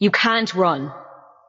You can't run.